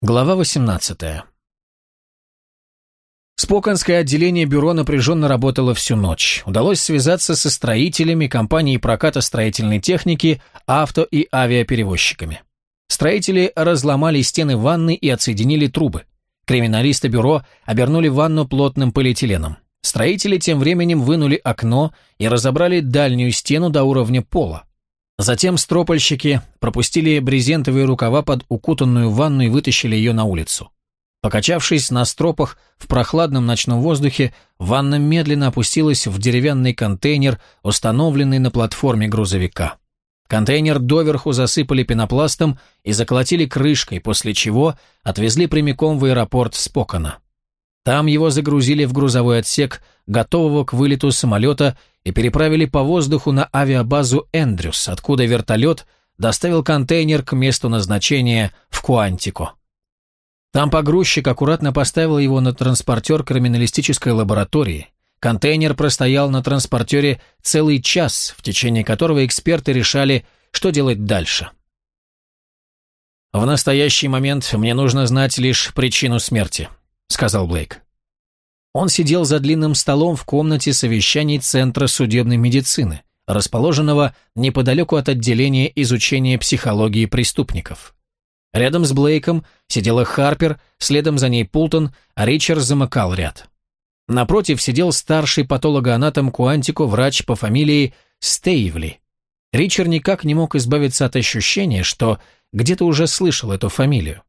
Глава 18. Споконское отделение бюро напряженно работало всю ночь. Удалось связаться со строителями, компанией проката строительной техники, авто и авиаперевозчиками. Строители разломали стены ванны и отсоединили трубы. Криминалисты бюро обернули ванну плотным полиэтиленом. Строители тем временем вынули окно и разобрали дальнюю стену до уровня пола. Затем стропольщики пропустили брезентовые рукава под укутанную ванну и вытащили ее на улицу. Покачавшись на стропах в прохладном ночном воздухе, ванна медленно опустилась в деревянный контейнер, установленный на платформе грузовика. Контейнер доверху засыпали пенопластом и заколотили крышкой, после чего отвезли прямиком в аэропорт Спокона. Там его загрузили в грузовой отсек, готового к вылету самолета, и переправили по воздуху на авиабазу Эндрюс, откуда вертолет доставил контейнер к месту назначения в Куантико. Там погрузчик аккуратно поставил его на транспортер криминалистической лаборатории. Контейнер простоял на транспортере целый час, в течение которого эксперты решали, что делать дальше. «В настоящий момент мне нужно знать лишь причину смерти», — сказал Блейк. Он сидел за длинным столом в комнате совещаний Центра судебной медицины, расположенного неподалеку от отделения изучения психологии преступников. Рядом с Блейком сидела Харпер, следом за ней Пултон, а Ричард замыкал ряд. Напротив сидел старший патологоанатом Куантико, врач по фамилии Стейвли. Ричард никак не мог избавиться от ощущения, что где-то уже слышал эту фамилию.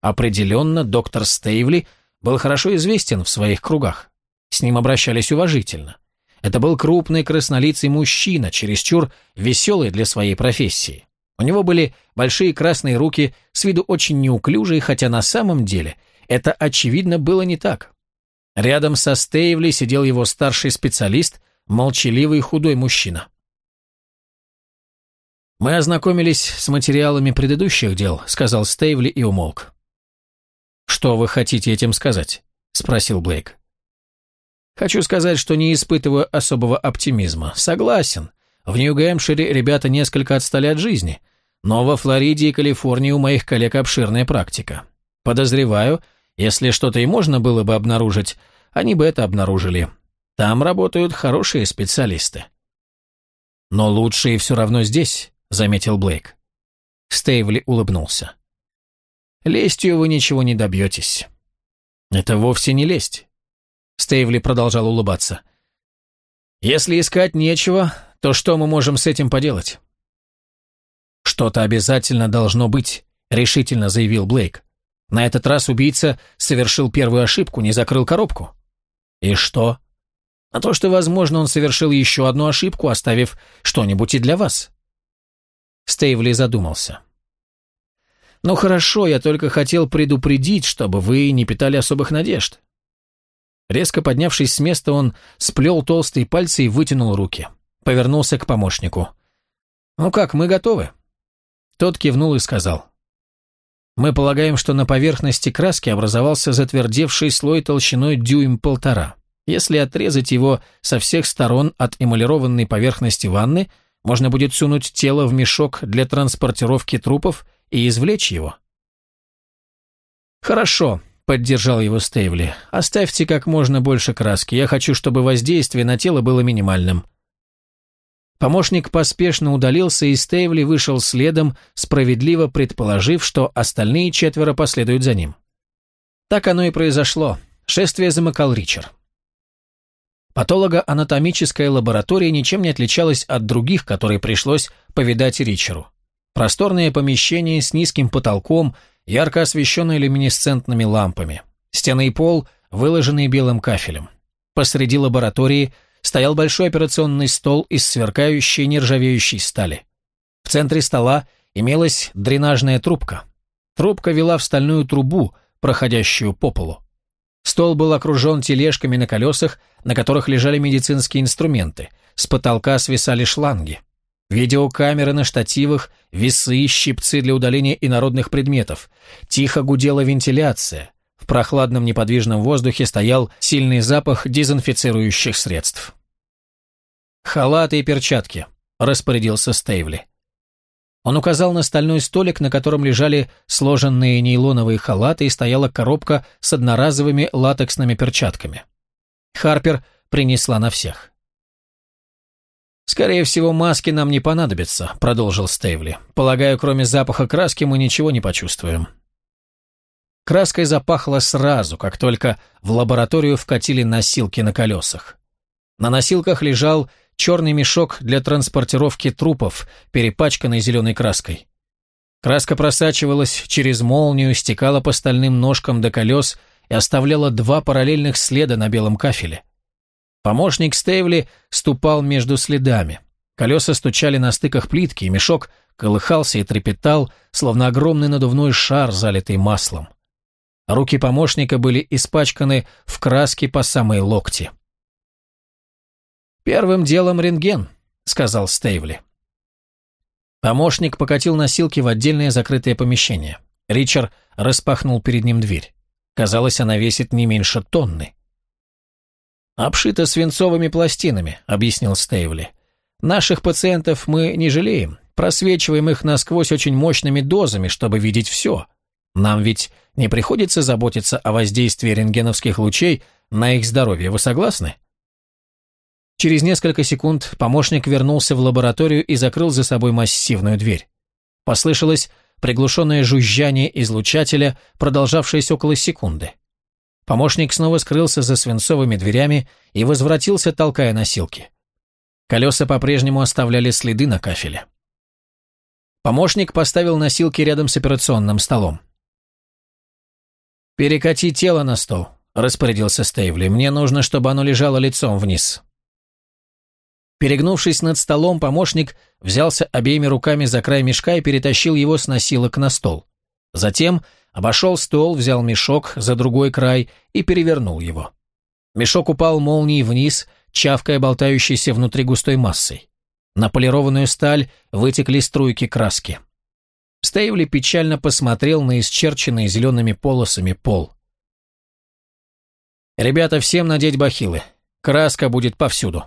Определенно, доктор Стейвли был хорошо известен в своих кругах. С ним обращались уважительно. Это был крупный краснолицый мужчина, чересчур веселый для своей профессии. У него были большие красные руки, с виду очень неуклюжие, хотя на самом деле это очевидно было не так. Рядом со Стейвли сидел его старший специалист, молчаливый худой мужчина. «Мы ознакомились с материалами предыдущих дел», — сказал Стейвли и умолк. «Что вы хотите этим сказать?» – спросил Блейк. «Хочу сказать, что не испытываю особого оптимизма. Согласен. В Нью-Гэмпшире ребята несколько отстали от жизни, но во Флориде и Калифорнии у моих коллег обширная практика. Подозреваю, если что-то и можно было бы обнаружить, они бы это обнаружили. Там работают хорошие специалисты». «Но лучшие все равно здесь», — заметил Блейк. Стейвли улыбнулся. Лестью вы ничего не добьетесь. Это вовсе не лесть. Стейвли продолжал улыбаться. Если искать нечего, то что мы можем с этим поделать? Что-то обязательно должно быть, решительно заявил Блейк. На этот раз убийца совершил первую ошибку, не закрыл коробку. И что? А то, что, возможно, он совершил еще одну ошибку, оставив что-нибудь и для вас. Стейвли задумался. «Ну хорошо, я только хотел предупредить, чтобы вы не питали особых надежд». Резко поднявшись с места, он сплел толстые пальцы и вытянул руки. Повернулся к помощнику. «Ну как, мы готовы?» Тот кивнул и сказал. «Мы полагаем, что на поверхности краски образовался затвердевший слой толщиной дюйм-полтора. Если отрезать его со всех сторон от эмалированной поверхности ванны, можно будет сунуть тело в мешок для транспортировки трупов – и извлечь его. «Хорошо», — поддержал его Стейвли. «Оставьте как можно больше краски. Я хочу, чтобы воздействие на тело было минимальным». Помощник поспешно удалился, и Стейвли вышел следом, справедливо предположив, что остальные четверо последуют за ним. Так оно и произошло. Шествие замыкал Ричард. Патолого-анатомическая лаборатория ничем не отличалась от других, которые пришлось повидать Ричеру. Просторное помещение с низким потолком, ярко освещенное люминесцентными лампами. Стены и пол выложенные белым кафелем. Посреди лаборатории стоял большой операционный стол из сверкающей нержавеющей стали. В центре стола имелась дренажная трубка. Трубка вела в стальную трубу, проходящую по полу. Стол был окружен тележками на колесах, на которых лежали медицинские инструменты. С потолка свисали шланги. Видеокамеры на штативах, весы, щипцы для удаления инородных предметов. Тихо гудела вентиляция. В прохладном неподвижном воздухе стоял сильный запах дезинфицирующих средств. «Халаты и перчатки», — распорядился Стейвли. Он указал на стальной столик, на котором лежали сложенные нейлоновые халаты и стояла коробка с одноразовыми латексными перчатками. Харпер принесла на всех. «Скорее всего, маски нам не понадобятся», — продолжил Стейвли. «Полагаю, кроме запаха краски мы ничего не почувствуем». Краской запахло сразу, как только в лабораторию вкатили носилки на колесах. На носилках лежал черный мешок для транспортировки трупов, перепачканный зеленой краской. Краска просачивалась через молнию, стекала по стальным ножкам до колес и оставляла два параллельных следа на белом кафеле. Помощник Стейвли ступал между следами. Колеса стучали на стыках плитки, и мешок колыхался и трепетал, словно огромный надувной шар, залитый маслом. Руки помощника были испачканы в краске по самые локти. «Первым делом рентген», — сказал Стейвли. Помощник покатил носилки в отдельное закрытое помещение. Ричард распахнул перед ним дверь. Казалось, она весит не меньше тонны. «Обшита свинцовыми пластинами», — объяснил Стейвли. «Наших пациентов мы не жалеем, просвечиваем их насквозь очень мощными дозами, чтобы видеть все. Нам ведь не приходится заботиться о воздействии рентгеновских лучей на их здоровье, вы согласны?» Через несколько секунд помощник вернулся в лабораторию и закрыл за собой массивную дверь. Послышалось приглушенное жужжание излучателя, продолжавшееся около секунды. Помощник снова скрылся за свинцовыми дверями и возвратился, толкая носилки. Колеса по-прежнему оставляли следы на кафеле. Помощник поставил носилки рядом с операционным столом. «Перекати тело на стол», — распорядился Стейвли. «Мне нужно, чтобы оно лежало лицом вниз». Перегнувшись над столом, помощник взялся обеими руками за край мешка и перетащил его с носилок на стол. Затем обошел стол, взял мешок за другой край и перевернул его. Мешок упал молнией вниз, чавкая болтающейся внутри густой массой. На полированную сталь вытекли струйки краски. Стейвли печально посмотрел на исчерченный зелеными полосами пол. «Ребята, всем надеть бахилы. Краска будет повсюду».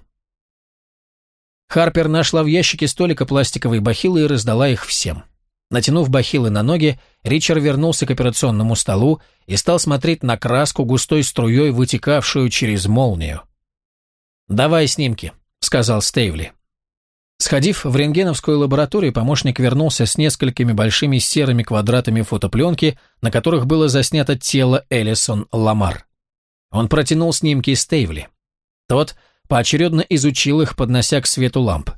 Харпер нашла в ящике столика пластиковые бахилы и раздала их всем. Натянув бахилы на ноги, Ричард вернулся к операционному столу и стал смотреть на краску густой струей, вытекавшую через молнию. «Давай снимки», — сказал Стейвли. Сходив в рентгеновскую лабораторию, помощник вернулся с несколькими большими серыми квадратами фотопленки, на которых было заснято тело Элисон Ламар. Он протянул снимки Стейвли. Тот поочередно изучил их, поднося к свету ламп.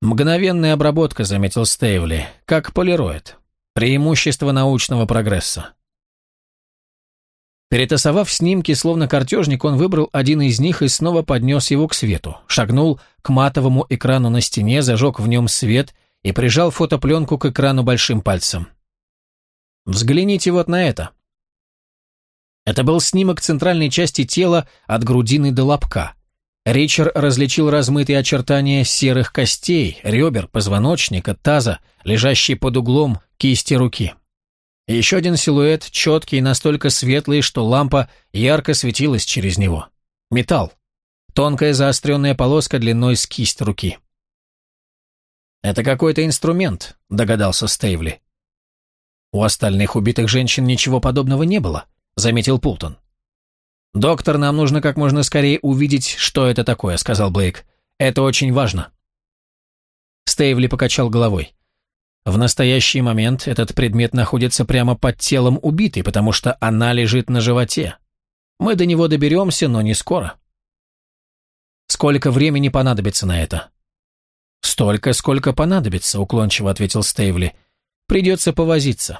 «Мгновенная обработка», — заметил Стейвли, — «как полироид. Преимущество научного прогресса». Перетасовав снимки, словно картежник, он выбрал один из них и снова поднес его к свету, шагнул к матовому экрану на стене, зажег в нем свет и прижал фотопленку к экрану большим пальцем. «Взгляните вот на это». Это был снимок центральной части тела от грудины до лобка. Ричард различил размытые очертания серых костей, ребер, позвоночника, таза, лежащие под углом кисти руки. Еще один силуэт, четкий и настолько светлый, что лампа ярко светилась через него. Металл. Тонкая заостренная полоска длиной с кисть руки. «Это какой-то инструмент», — догадался Стейвли. «У остальных убитых женщин ничего подобного не было», — заметил Пултон. «Доктор, нам нужно как можно скорее увидеть, что это такое», — сказал Блейк. «Это очень важно». Стейвли покачал головой. В настоящий момент этот предмет находится прямо под телом убитой, потому что она лежит на животе. Мы до него доберемся, но не скоро. Сколько времени понадобится на это? Столько, сколько понадобится, уклончиво ответил Стейвли. Придется повозиться.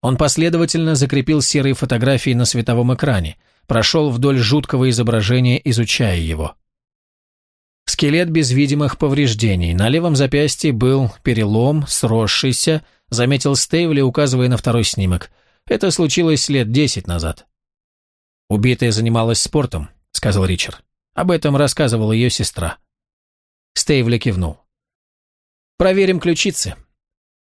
Он последовательно закрепил серые фотографии на световом экране прошел вдоль жуткого изображения, изучая его. Скелет без видимых повреждений. На левом запястье был перелом, сросшийся, заметил Стейвли, указывая на второй снимок. Это случилось лет десять назад. «Убитая занималась спортом», — сказал Ричард. Об этом рассказывала ее сестра. Стейвли кивнул. «Проверим ключицы».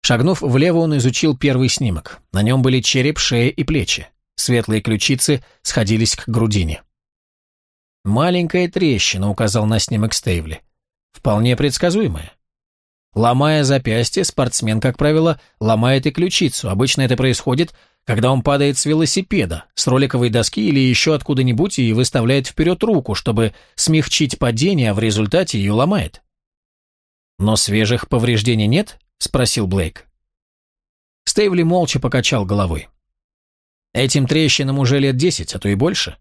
Шагнув влево, он изучил первый снимок. На нем были череп, шея и плечи. Светлые ключицы сходились к грудине. «Маленькая трещина», — указал на снимок Стейвли. «Вполне предсказуемая». Ломая запястье, спортсмен, как правило, ломает и ключицу. Обычно это происходит, когда он падает с велосипеда, с роликовой доски или еще откуда-нибудь и выставляет вперед руку, чтобы смягчить падение, а в результате ее ломает. «Но свежих повреждений нет?» – спросил Блейк. Стейвли молча покачал головой. «Этим трещинам уже лет десять, а то и больше.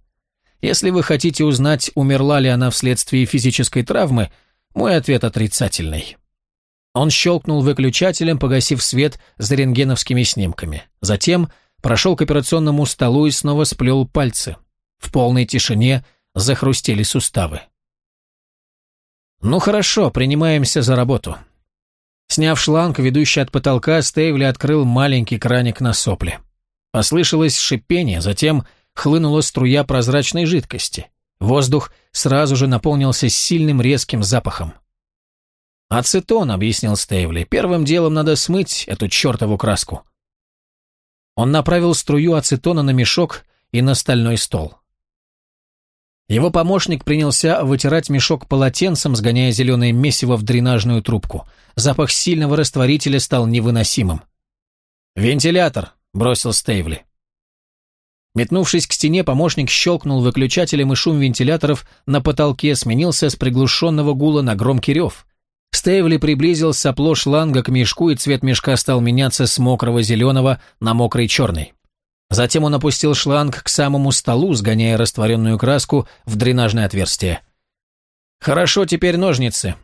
Если вы хотите узнать, умерла ли она вследствие физической травмы, мой ответ отрицательный». Он щелкнул выключателем, погасив свет за рентгеновскими снимками. Затем прошел к операционному столу и снова сплел пальцы. В полной тишине захрустели суставы. «Ну хорошо, принимаемся за работу». Сняв шланг, ведущий от потолка, Стейвли открыл маленький краник на сопле. Послышалось шипение, затем хлынула струя прозрачной жидкости. Воздух сразу же наполнился сильным резким запахом. «Ацетон», — объяснил Стейвли. «Первым делом надо смыть эту чертову краску». Он направил струю ацетона на мешок и на стальной стол. Его помощник принялся вытирать мешок полотенцем, сгоняя зеленое месиво в дренажную трубку. Запах сильного растворителя стал невыносимым. «Вентилятор», — бросил Стейвли. Метнувшись к стене, помощник щелкнул выключателем, и шум вентиляторов на потолке сменился с приглушенного гула на громкий рев. Стейвли приблизил сопло шланга к мешку, и цвет мешка стал меняться с мокрого зеленого на мокрый черный. Затем он опустил шланг к самому столу, сгоняя растворенную краску в дренажное отверстие. «Хорошо, теперь ножницы».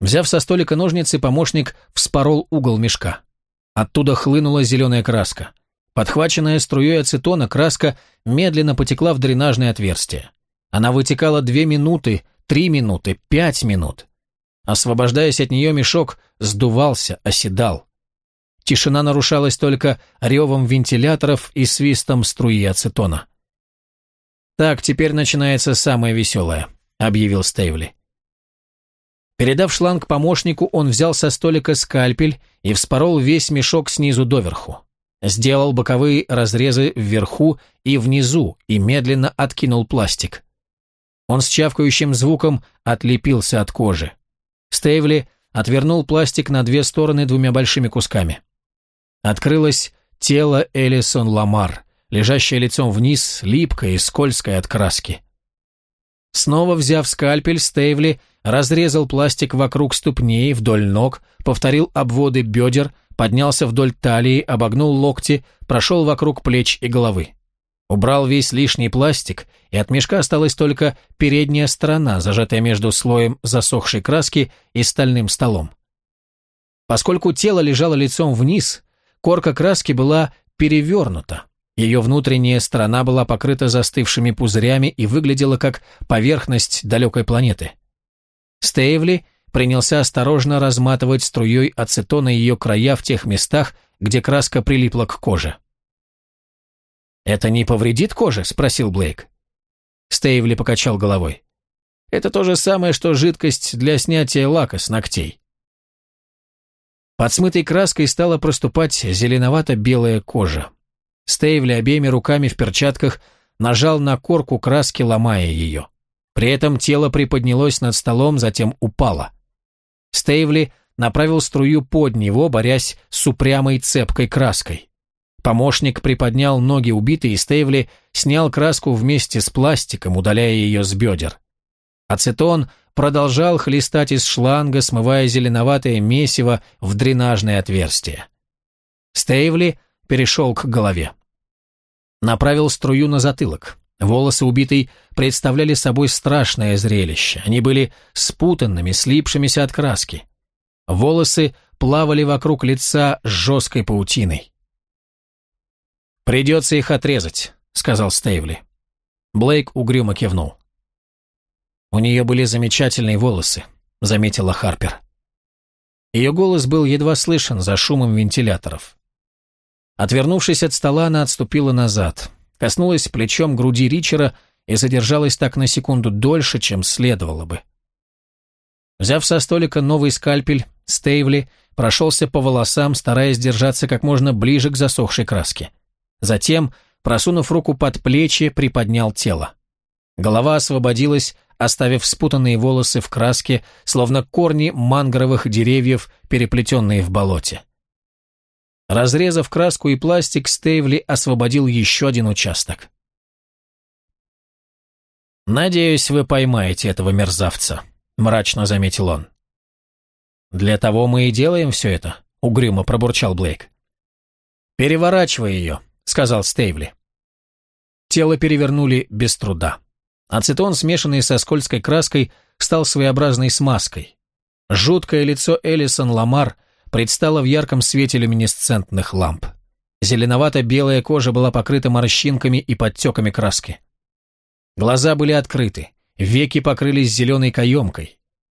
Взяв со столика ножницы, помощник вспорол угол мешка. Оттуда хлынула зеленая краска. Подхваченная струей ацетона, краска медленно потекла в дренажное отверстие. Она вытекала две минуты, три минуты, пять минут. Освобождаясь от нее, мешок сдувался, оседал. Тишина нарушалась только ревом вентиляторов и свистом струи ацетона. «Так, теперь начинается самое веселое», — объявил Стейвли. Передав шланг помощнику, он взял со столика скальпель и вспорол весь мешок снизу доверху. Сделал боковые разрезы вверху и внизу и медленно откинул пластик. Он с чавкающим звуком отлепился от кожи. Стейвли отвернул пластик на две стороны двумя большими кусками. Открылось тело Элисон Ламар, лежащее лицом вниз, липкое и скользкое от краски. Снова взяв скальпель, Стейвли разрезал пластик вокруг ступней, вдоль ног, повторил обводы бедер, поднялся вдоль талии, обогнул локти, прошел вокруг плеч и головы. Убрал весь лишний пластик, и от мешка осталась только передняя сторона, зажатая между слоем засохшей краски и стальным столом. Поскольку тело лежало лицом вниз, корка краски была перевернута. Ее внутренняя сторона была покрыта застывшими пузырями и выглядела как поверхность далекой планеты. Стейвли принялся осторожно разматывать струей ацетона ее края в тех местах, где краска прилипла к коже. «Это не повредит коже?» – спросил Блейк. Стейвли покачал головой. «Это то же самое, что жидкость для снятия лака с ногтей». Под смытой краской стала проступать зеленовато-белая кожа. Стейвли обеими руками в перчатках нажал на корку краски, ломая ее. При этом тело приподнялось над столом, затем упало. Стейвли направил струю под него, борясь с упрямой цепкой краской. Помощник приподнял ноги убитой, и Стейвли снял краску вместе с пластиком, удаляя ее с бедер. Ацетон продолжал хлестать из шланга, смывая зеленоватое месиво в дренажное отверстие. Стейвли перешел к голове. Направил струю на затылок. Волосы убитой представляли собой страшное зрелище. Они были спутанными, слипшимися от краски. Волосы плавали вокруг лица с жесткой паутиной. «Придется их отрезать», — сказал Стейвли. Блейк угрюмо кивнул. «У нее были замечательные волосы», — заметила Харпер. Ее голос был едва слышен за шумом вентиляторов. Отвернувшись от стола, она отступила назад, коснулась плечом груди Ричера и задержалась так на секунду дольше, чем следовало бы. Взяв со столика новый скальпель, Стейвли прошелся по волосам, стараясь держаться как можно ближе к засохшей краске. Затем, просунув руку под плечи, приподнял тело. Голова освободилась, оставив спутанные волосы в краске, словно корни мангровых деревьев, переплетенные в болоте. Разрезав краску и пластик, Стейвли освободил еще один участок. «Надеюсь, вы поймаете этого мерзавца», — мрачно заметил он. «Для того мы и делаем все это», — угрюмо пробурчал Блейк. «Переворачивай ее», — сказал Стейвли. Тело перевернули без труда. Ацетон, смешанный со скользкой краской, стал своеобразной смазкой. Жуткое лицо Элисон Ламар предстало в ярком свете люминесцентных ламп. Зеленовато-белая кожа была покрыта морщинками и подтеками краски. Глаза были открыты, веки покрылись зеленой каемкой.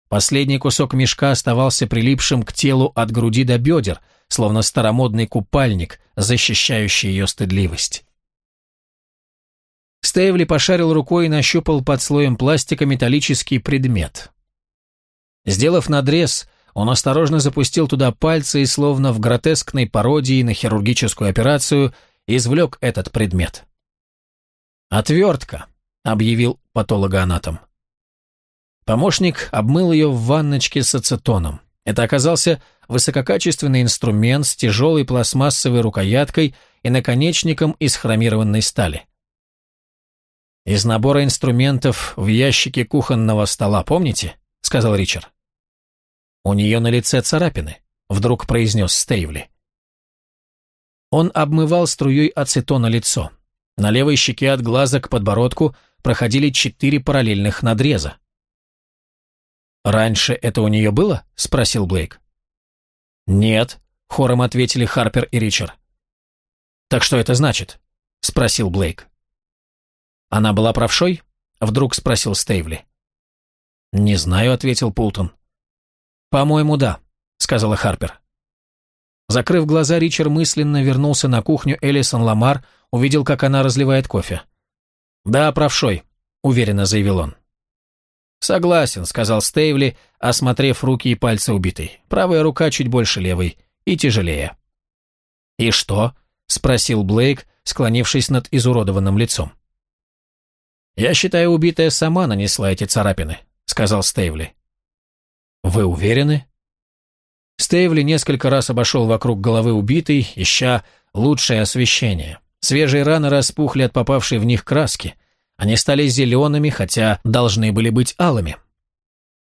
Последний кусок мешка оставался прилипшим к телу от груди до бедер, словно старомодный купальник, защищающий ее стыдливость. Стейвли пошарил рукой и нащупал под слоем пластика металлический предмет. Сделав надрез, он осторожно запустил туда пальцы и, словно в гротескной пародии на хирургическую операцию, извлек этот предмет. «Отвертка», — объявил патологоанатом. Помощник обмыл ее в ванночке с ацетоном. Это оказался высококачественный инструмент с тяжелой пластмассовой рукояткой и наконечником из хромированной стали. «Из набора инструментов в ящике кухонного стола, помните?» — сказал Ричард. «У нее на лице царапины», — вдруг произнес Стейвли. Он обмывал струей ацетона лицо. На левой щеке от глаза к подбородку проходили четыре параллельных надреза. «Раньше это у нее было?» — спросил Блейк. «Нет», — хором ответили Харпер и Ричард. «Так что это значит?» — спросил Блейк. «Она была правшой?» — вдруг спросил Стейвли. «Не знаю», — ответил Пултон. «По-моему, да», — сказала Харпер. Закрыв глаза, Ричард мысленно вернулся на кухню Элисон Ламар, увидел, как она разливает кофе. «Да, правшой», — уверенно заявил он. «Согласен», — сказал Стейвли, осмотрев руки и пальцы убитой. Правая рука чуть больше левой и тяжелее. «И что?» — спросил Блейк, склонившись над изуродованным лицом. «Я считаю, убитая сама нанесла эти царапины», — сказал Стейвли. «Вы уверены?» Стейвли несколько раз обошел вокруг головы убитой, ища лучшее освещение. Свежие раны распухли от попавшей в них краски. Они стали зелеными, хотя должны были быть алыми.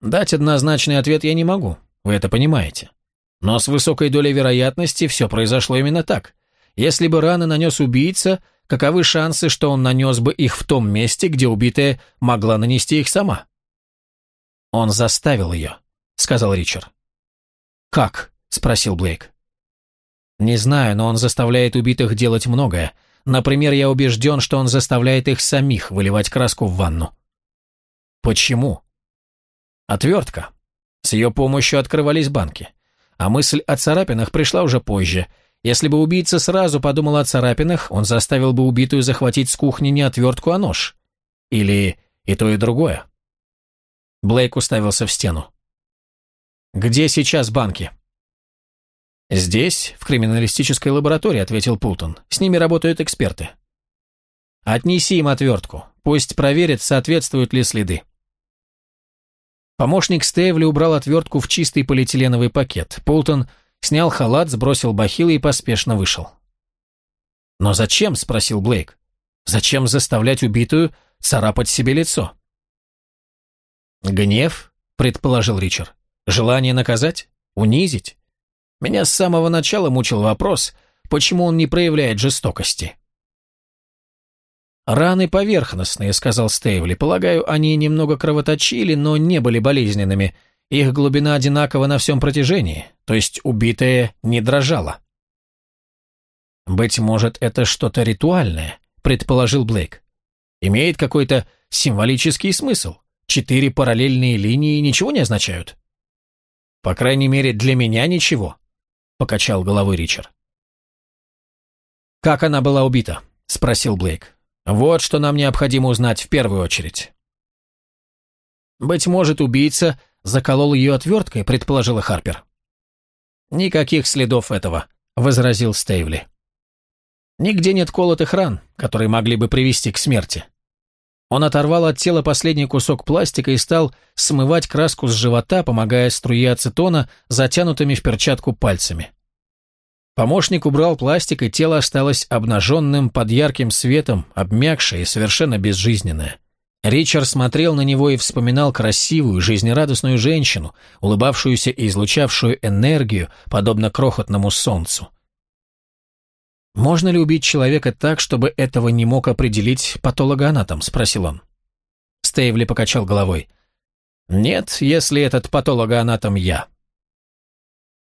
Дать однозначный ответ я не могу, вы это понимаете. Но с высокой долей вероятности все произошло именно так. Если бы раны нанес убийца, каковы шансы, что он нанес бы их в том месте, где убитая могла нанести их сама? Он заставил ее, сказал Ричард. «Как?» – спросил Блейк. Не знаю, но он заставляет убитых делать многое. Например, я убежден, что он заставляет их самих выливать краску в ванну. Почему? Отвертка. С ее помощью открывались банки. А мысль о царапинах пришла уже позже. Если бы убийца сразу подумал о царапинах, он заставил бы убитую захватить с кухни не отвертку, а нож. Или и то, и другое. Блейк уставился в стену. «Где сейчас банки?» «Здесь, в криминалистической лаборатории», — ответил Пултон. «С ними работают эксперты». «Отнеси им отвертку. Пусть проверят, соответствуют ли следы». Помощник Стейвли убрал отвертку в чистый полиэтиленовый пакет. Пултон снял халат, сбросил бахилы и поспешно вышел. «Но зачем?» — спросил Блейк. «Зачем заставлять убитую царапать себе лицо?» «Гнев?» — предположил Ричард. «Желание наказать? Унизить?» Меня с самого начала мучил вопрос, почему он не проявляет жестокости. «Раны поверхностные», — сказал Стейвли. «Полагаю, они немного кровоточили, но не были болезненными. Их глубина одинакова на всем протяжении, то есть убитая не дрожала». «Быть может, это что-то ритуальное», — предположил Блейк. «Имеет какой-то символический смысл. Четыре параллельные линии ничего не означают?» «По крайней мере, для меня ничего», — покачал головой Ричард. «Как она была убита?» — спросил Блейк. «Вот что нам необходимо узнать в первую очередь». «Быть может, убийца заколол ее отверткой», — предположила Харпер. «Никаких следов этого», — возразил Стейвли. «Нигде нет колотых ран, которые могли бы привести к смерти. Он оторвал от тела последний кусок пластика и стал смывать краску с живота, помогая струе ацетона затянутыми в перчатку пальцами. Помощник убрал пластик, и тело осталось обнаженным под ярким светом, обмякшее и совершенно безжизненное. Ричард смотрел на него и вспоминал красивую, жизнерадостную женщину, улыбавшуюся и излучавшую энергию, подобно крохотному солнцу. «Можно ли убить человека так, чтобы этого не мог определить патологоанатом?» – спросил он. Стейвли покачал головой. «Нет, если этот патологоанатом я».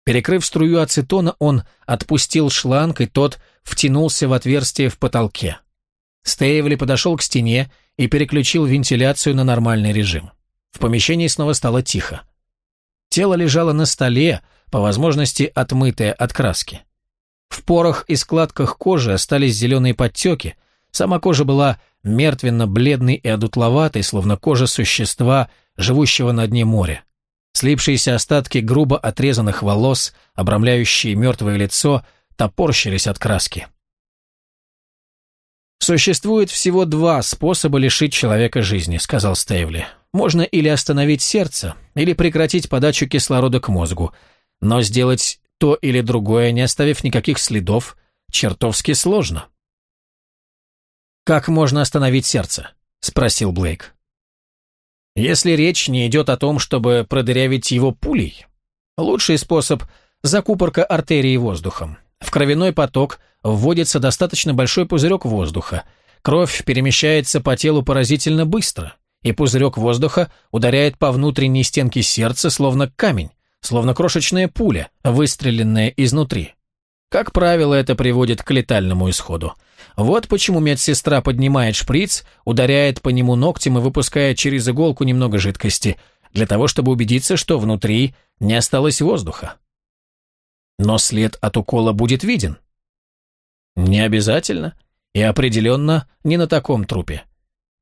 Перекрыв струю ацетона, он отпустил шланг, и тот втянулся в отверстие в потолке. Стейвли подошел к стене и переключил вентиляцию на нормальный режим. В помещении снова стало тихо. Тело лежало на столе, по возможности отмытое от краски. В порах и складках кожи остались зеленые подтеки, сама кожа была мертвенно-бледной и одутловатой, словно кожа существа, живущего на дне моря. Слипшиеся остатки грубо отрезанных волос, обрамляющие мертвое лицо, топорщились от краски. «Существует всего два способа лишить человека жизни», — сказал Стейвли. «Можно или остановить сердце, или прекратить подачу кислорода к мозгу. Но сделать то или другое, не оставив никаких следов, чертовски сложно». «Как можно остановить сердце?» — спросил Блейк. Если речь не идет о том, чтобы продырявить его пулей, лучший способ – закупорка артерии воздухом. В кровяной поток вводится достаточно большой пузырек воздуха. Кровь перемещается по телу поразительно быстро, и пузырек воздуха ударяет по внутренней стенке сердца, словно камень, словно крошечная пуля, выстреленная изнутри. Как правило, это приводит к летальному исходу. Вот почему медсестра поднимает шприц, ударяет по нему ногтем и выпускает через иголку немного жидкости, для того, чтобы убедиться, что внутри не осталось воздуха. Но след от укола будет виден. Не обязательно. И определенно не на таком трупе.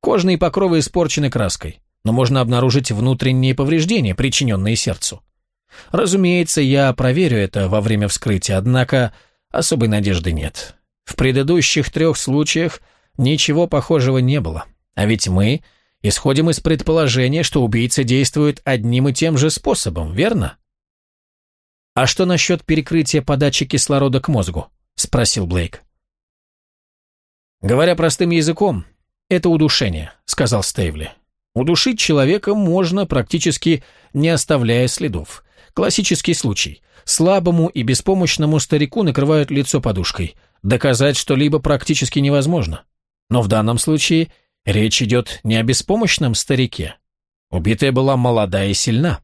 Кожные покровы испорчены краской, но можно обнаружить внутренние повреждения, причиненные сердцу. Разумеется, я проверю это во время вскрытия, однако особой надежды нет. В предыдущих трех случаях ничего похожего не было. А ведь мы исходим из предположения, что убийца действует одним и тем же способом, верно? «А что насчет перекрытия подачи кислорода к мозгу?» – спросил Блейк. «Говоря простым языком, это удушение», – сказал Стейвли. «Удушить человека можно, практически не оставляя следов. Классический случай. Слабому и беспомощному старику накрывают лицо подушкой. Доказать что-либо практически невозможно. Но в данном случае речь идет не о беспомощном старике. Убитая была молода и сильна.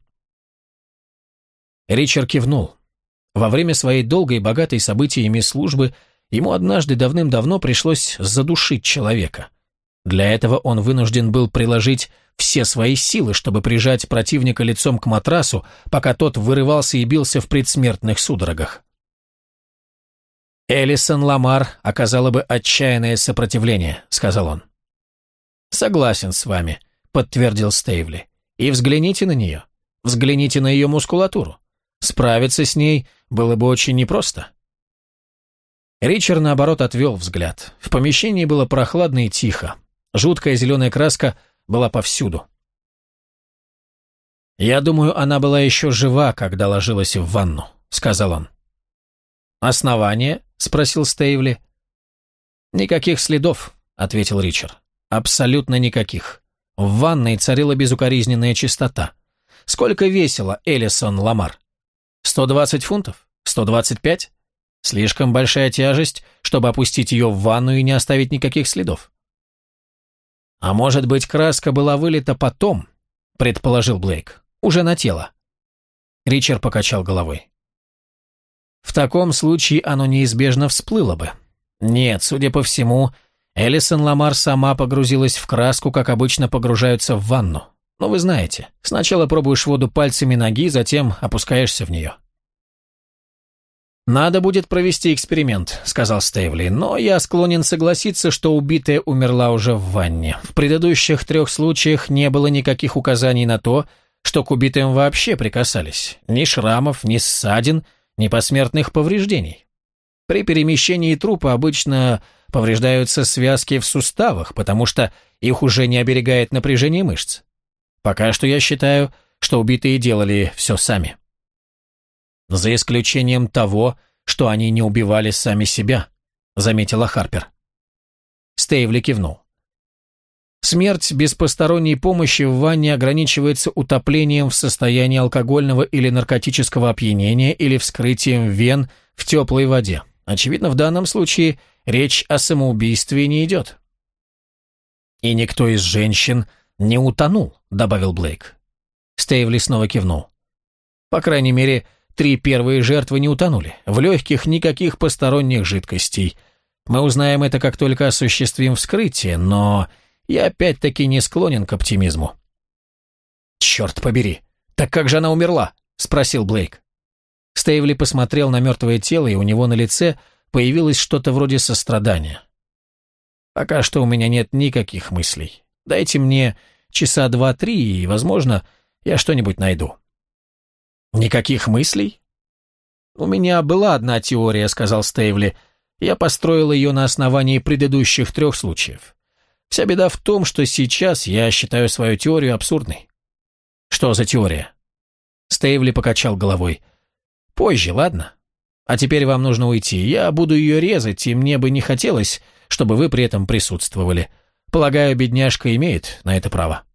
Ричард кивнул. Во время своей долгой и богатой событиями службы ему однажды давным-давно пришлось задушить человека. Для этого он вынужден был приложить все свои силы, чтобы прижать противника лицом к матрасу, пока тот вырывался и бился в предсмертных судорогах. «Элисон Ламар оказала бы отчаянное сопротивление», — сказал он. «Согласен с вами», — подтвердил Стейвли. «И взгляните на нее. Взгляните на ее мускулатуру. Справиться с ней было бы очень непросто». Ричард, наоборот, отвел взгляд. В помещении было прохладно и тихо. Жуткая зеленая краска была повсюду. «Я думаю, она была еще жива, когда ложилась в ванну», — сказал он. «Основание?» — спросил Стейвли. «Никаких следов», — ответил Ричард. «Абсолютно никаких. В ванной царила безукоризненная чистота. Сколько весила Элисон Ламар? 120 фунтов? 125? Слишком большая тяжесть, чтобы опустить ее в ванну и не оставить никаких следов. «А может быть, краска была вылита потом?» – предположил Блейк. «Уже на тело». Ричард покачал головой. «В таком случае оно неизбежно всплыло бы. Нет, судя по всему, Элисон Ламар сама погрузилась в краску, как обычно погружаются в ванну. Но вы знаете, сначала пробуешь воду пальцами ноги, затем опускаешься в нее. «Надо будет провести эксперимент», — сказал Стейвли, «но я склонен согласиться, что убитая умерла уже в ванне. В предыдущих трех случаях не было никаких указаний на то, что к убитым вообще прикасались. Ни шрамов, ни ссадин, ни посмертных повреждений». При перемещении трупа обычно повреждаются связки в суставах, потому что их уже не оберегает напряжение мышц. Пока что я считаю, что убитые делали все сами. За исключением того, что они не убивали сами себя, заметила Харпер. Стейвли кивнул. Смерть без посторонней помощи в ванне ограничивается утоплением в состоянии алкогольного или наркотического опьянения или вскрытием вен в теплой воде. Очевидно, в данном случае речь о самоубийстве не идет. «И никто из женщин не утонул», — добавил Блейк. Стейвли снова кивнул. «По крайней мере, три первые жертвы не утонули. В легких никаких посторонних жидкостей. Мы узнаем это, как только осуществим вскрытие, но я опять-таки не склонен к оптимизму». «Черт побери! Так как же она умерла?» — спросил Блейк. Стейвли посмотрел на мертвое тело, и у него на лице появилось что-то вроде сострадания. «Пока что у меня нет никаких мыслей. Дайте мне часа два-три, и, возможно, я что-нибудь найду». «Никаких мыслей?» «У меня была одна теория», — сказал Стейвли. «Я построил ее на основании предыдущих трех случаев. Вся беда в том, что сейчас я считаю свою теорию абсурдной. Что за теория? Стейвли покачал головой. Позже, ладно? А теперь вам нужно уйти. Я буду ее резать, и мне бы не хотелось, чтобы вы при этом присутствовали. Полагаю, бедняжка имеет на это право.